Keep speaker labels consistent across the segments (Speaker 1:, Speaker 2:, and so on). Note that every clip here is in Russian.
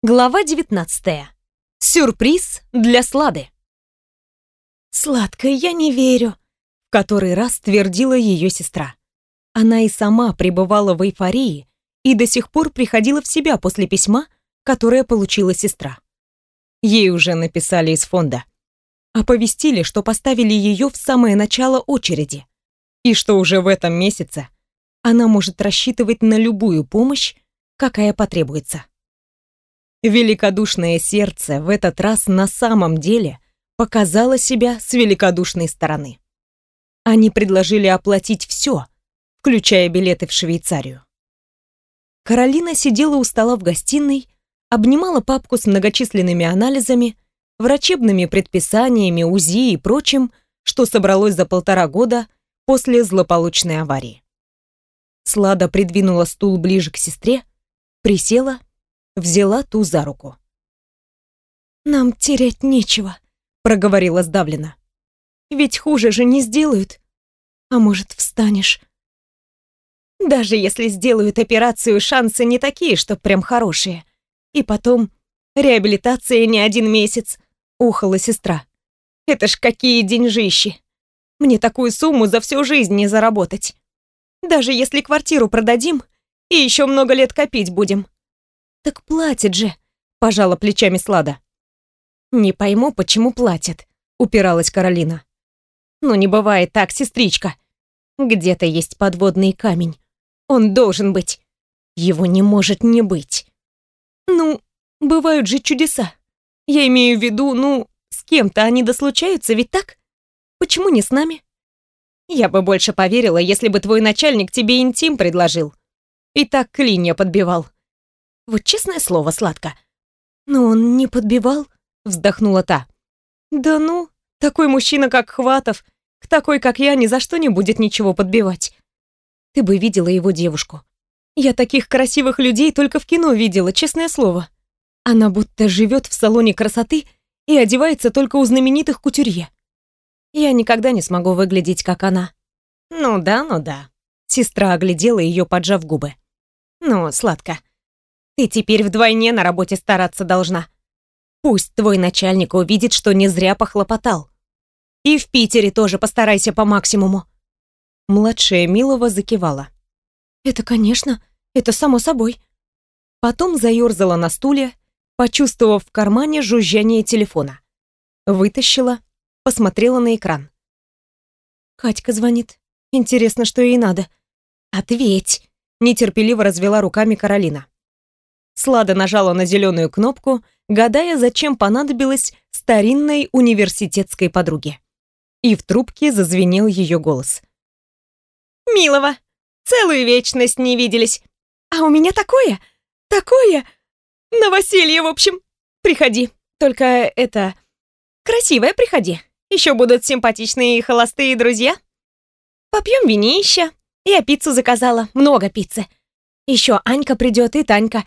Speaker 1: Глава 19. Сюрприз для Слады. «Сладкая, я не верю», — в который раз твердила ее сестра. Она и сама пребывала в эйфории и до сих пор приходила в себя после письма, которое получила сестра. Ей уже написали из фонда. Оповестили, что поставили ее в самое начало очереди, и что уже в этом месяце она может рассчитывать на любую помощь, какая потребуется. Великодушное сердце в этот раз на самом деле показало себя с великодушной стороны. Они предложили оплатить все, включая билеты в Швейцарию. Каролина сидела у стола в гостиной, обнимала папку с многочисленными анализами, врачебными предписаниями, УЗИ и прочим, что собралось за полтора года после злополучной аварии. Слада придвинула стул ближе к сестре, присела взяла ту за руку. «Нам терять нечего», — проговорила сдавленно. «Ведь хуже же не сделают. А может, встанешь?» «Даже если сделают операцию, шансы не такие, что прям хорошие. И потом, реабилитация не один месяц», — ухала сестра. «Это ж какие деньжищи! Мне такую сумму за всю жизнь не заработать. Даже если квартиру продадим и еще много лет копить будем. «Так платит же!» — пожала плечами Слада. «Не пойму, почему платит», — упиралась Каролина. «Ну не бывает так, сестричка. Где-то есть подводный камень. Он должен быть. Его не может не быть». «Ну, бывают же чудеса. Я имею в виду, ну, с кем-то они дослучаются, ведь так? Почему не с нами?» «Я бы больше поверила, если бы твой начальник тебе интим предложил. И так клинья подбивал. Вот честное слово, сладко. Но он не подбивал, вздохнула та. Да ну, такой мужчина, как Хватов, к такой, как я, ни за что не будет ничего подбивать. Ты бы видела его девушку. Я таких красивых людей только в кино видела, честное слово. Она будто живет в салоне красоты и одевается только у знаменитых кутюрье. Я никогда не смогу выглядеть, как она. Ну да, ну да. Сестра оглядела ее, поджав губы. Ну, сладко. Ты теперь вдвойне на работе стараться должна. Пусть твой начальник увидит, что не зря похлопотал. И в Питере тоже постарайся по максимуму. Младшая Милова закивала. Это, конечно, это само собой. Потом заерзала на стуле, почувствовав в кармане жужжание телефона. Вытащила, посмотрела на экран. Катька звонит. Интересно, что ей надо. Ответь, нетерпеливо развела руками Каролина. Слада нажала на зеленую кнопку, гадая, зачем понадобилось старинной университетской подруге. И в трубке зазвенел ее голос. «Милого, целую вечность не виделись. А у меня такое, такое... Новоселье, в общем. Приходи. Только это... Красивое приходи. Еще будут симпатичные холостые друзья. Попьем винища. Я пиццу заказала, много пиццы. Еще Анька придет и Танька.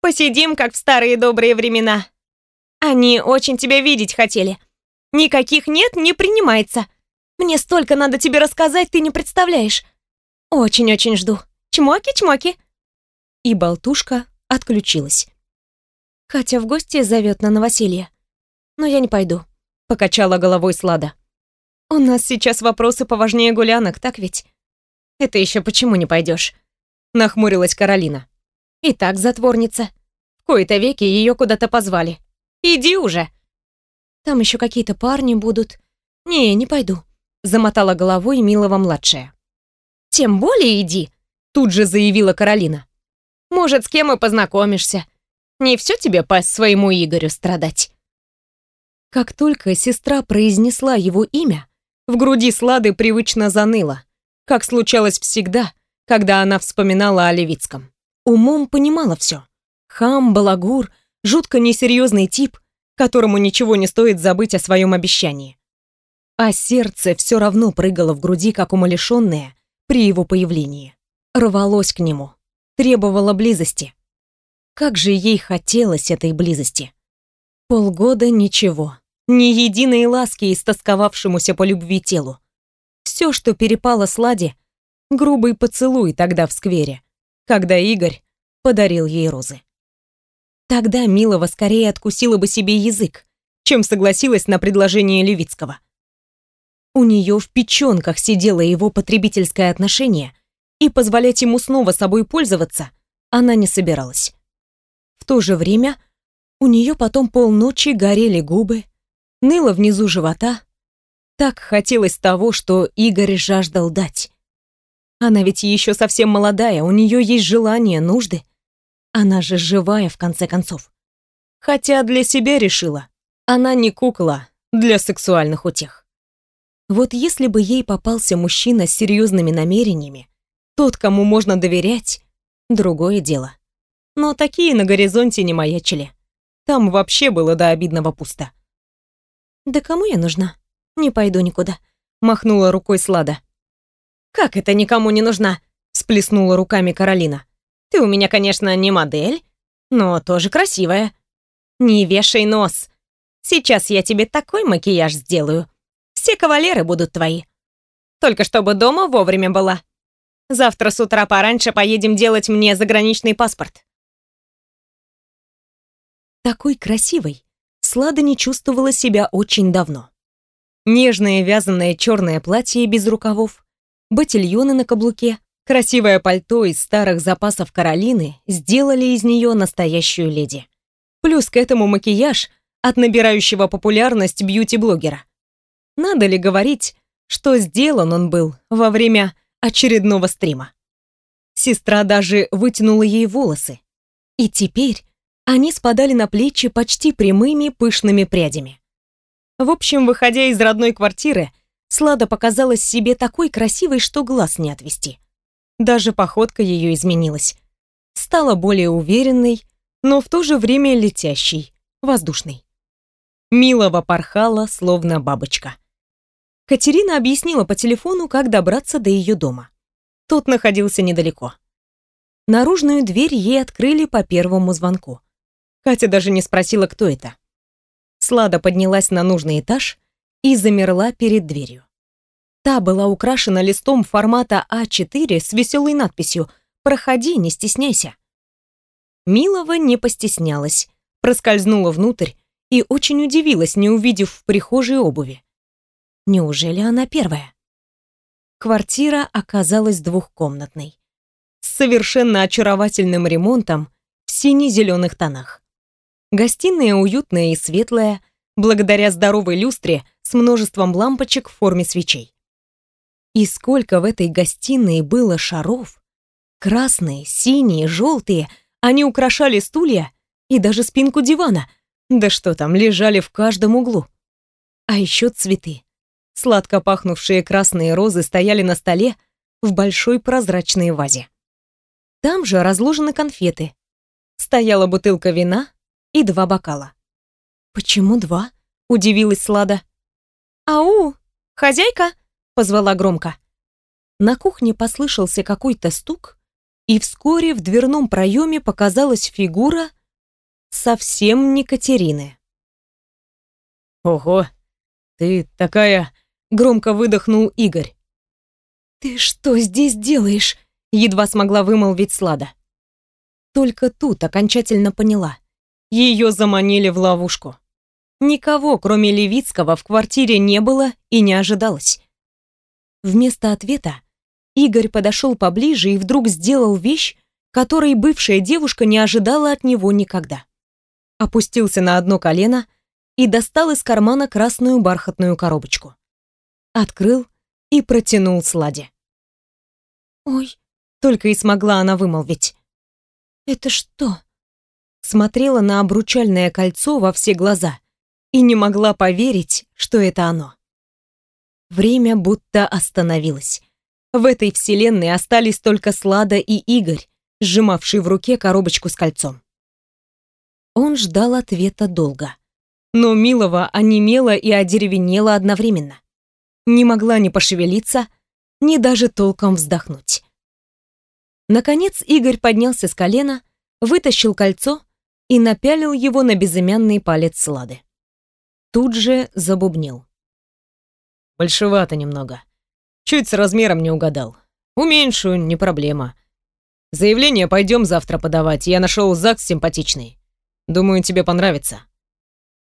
Speaker 1: Посидим, как в старые добрые времена. Они очень тебя видеть хотели. Никаких нет, не принимается. Мне столько надо тебе рассказать, ты не представляешь. Очень-очень жду. Чмоки-чмоки. И болтушка отключилась. Катя в гости зовет на новоселье. Но я не пойду. Покачала головой Слада. У нас сейчас вопросы поважнее гулянок, так ведь? Это еще почему не пойдешь? Нахмурилась Каролина. И так затворница. В кои-то веки ее куда-то позвали. Иди уже. Там еще какие-то парни будут. Не, не пойду. Замотала головой Милова-младшая. Тем более иди, тут же заявила Каролина. Может, с кем и познакомишься. Не все тебе по своему Игорю страдать. Как только сестра произнесла его имя, в груди Слады привычно заныло, как случалось всегда, когда она вспоминала о Левицком. Умом понимала все. Хам, балагур, жутко несерьезный тип, которому ничего не стоит забыть о своем обещании. А сердце все равно прыгало в груди, как умалишенное, при его появлении. Рвалось к нему, требовало близости. Как же ей хотелось этой близости. Полгода ничего, ни единой ласки истосковавшемуся по любви телу. Все, что перепало Сладе, грубый поцелуй тогда в сквере, когда Игорь подарил ей розы. Тогда Милова скорее откусила бы себе язык, чем согласилась на предложение Левицкого. У нее в печенках сидело его потребительское отношение, и позволять ему снова собой пользоваться она не собиралась. В то же время у нее потом полночи горели губы, ныло внизу живота. Так хотелось того, что Игорь жаждал дать. Она ведь еще совсем молодая, у нее есть желание, нужды. Она же живая, в конце концов. Хотя для себя решила, она не кукла для сексуальных утех. Вот если бы ей попался мужчина с серьезными намерениями, тот, кому можно доверять, другое дело. Но такие на горизонте не маячили. Там вообще было до обидного пусто. «Да кому я нужна? Не пойду никуда», — махнула рукой Слада. «Как это никому не нужна?» — сплеснула руками Каролина. «Ты у меня, конечно, не модель, но тоже красивая. Не вешай нос. Сейчас я тебе такой макияж сделаю. Все кавалеры будут твои. Только чтобы дома вовремя была. Завтра с утра пораньше поедем делать мне заграничный паспорт». Такой красивой Слада не чувствовала себя очень давно. Нежное вязаное черное платье без рукавов, ботильоны на каблуке, красивое пальто из старых запасов Каролины сделали из нее настоящую леди. Плюс к этому макияж от набирающего популярность бьюти-блогера. Надо ли говорить, что сделан он был во время очередного стрима? Сестра даже вытянула ей волосы. И теперь они спадали на плечи почти прямыми пышными прядями. В общем, выходя из родной квартиры, Слада показалась себе такой красивой, что глаз не отвести. Даже походка ее изменилась. Стала более уверенной, но в то же время летящей, воздушной. Милого порхала, словно бабочка. Катерина объяснила по телефону, как добраться до ее дома. Тот находился недалеко. Наружную дверь ей открыли по первому звонку. Катя даже не спросила, кто это. Слада поднялась на нужный этаж и замерла перед дверью. Та была украшена листом формата А4 с веселой надписью «Проходи, не стесняйся». Милова не постеснялась, проскользнула внутрь и очень удивилась, не увидев в прихожей обуви. Неужели она первая? Квартира оказалась двухкомнатной, с совершенно очаровательным ремонтом в сине-зеленых тонах. Гостиная уютная и светлая, благодаря здоровой люстре с множеством лампочек в форме свечей. И сколько в этой гостиной было шаров! Красные, синие, желтые, они украшали стулья и даже спинку дивана. Да что там, лежали в каждом углу. А еще цветы. Сладко пахнувшие красные розы стояли на столе в большой прозрачной вазе. Там же разложены конфеты. Стояла бутылка вина, и два бокала. «Почему два?» — удивилась Слада. «Ау, хозяйка!» — позвала громко. На кухне послышался какой-то стук, и вскоре в дверном проеме показалась фигура совсем не Катерины.
Speaker 2: «Ого, ты такая...» — громко выдохнул Игорь.
Speaker 1: «Ты что здесь делаешь?» — едва смогла вымолвить Слада. Только тут окончательно поняла. Ее заманили в ловушку. Никого, кроме Левицкого, в квартире не было и не ожидалось. Вместо ответа Игорь подошел поближе и вдруг сделал вещь, которой бывшая девушка не ожидала от него никогда. Опустился на одно колено и достал из кармана красную бархатную коробочку. Открыл и протянул Сладе. «Ой», — только и смогла она вымолвить. «Это что?» смотрела на обручальное кольцо во все глаза и не могла поверить, что это оно. Время будто остановилось. В этой вселенной остались только Слада и Игорь, сжимавший в руке коробочку с кольцом. Он ждал ответа долго. Но Милова онемела и одеревенела одновременно. Не могла ни пошевелиться, ни даже толком вздохнуть. Наконец Игорь поднялся с колена, вытащил кольцо и напялил его на безымянный палец Слады. Тут же забубнил.
Speaker 2: «Большевато немного. Чуть с размером не угадал. Уменьшу, не проблема. Заявление пойдем завтра подавать, я нашел ЗАГС симпатичный. Думаю, тебе понравится.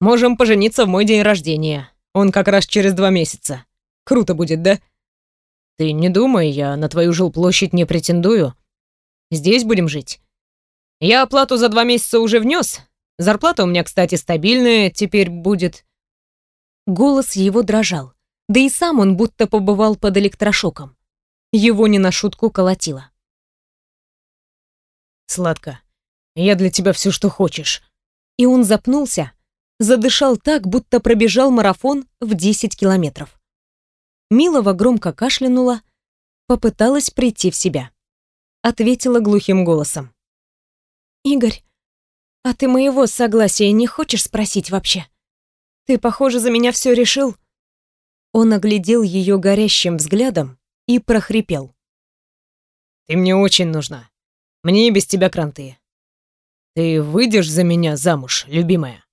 Speaker 2: Можем пожениться в мой день рождения. Он как раз через два месяца. Круто будет, да? Ты не думай, я на твою жилплощадь не претендую. Здесь будем жить. Я оплату за два месяца уже внес. Зарплата у меня, кстати, стабильная теперь будет.
Speaker 1: Голос его дрожал. Да и сам он будто побывал под электрошоком. Его не на шутку колотило.
Speaker 2: Сладко. Я для тебя все, что хочешь.
Speaker 1: И он запнулся, задышал так, будто пробежал марафон в 10 километров. Милова громко кашлянула, попыталась прийти в себя. Ответила глухим голосом. «Игорь, а ты моего согласия не хочешь спросить вообще? Ты, похоже, за меня все решил». Он оглядел ее горящим взглядом и прохрипел.
Speaker 2: «Ты мне очень нужна. Мне без тебя кранты. Ты выйдешь за меня замуж, любимая?»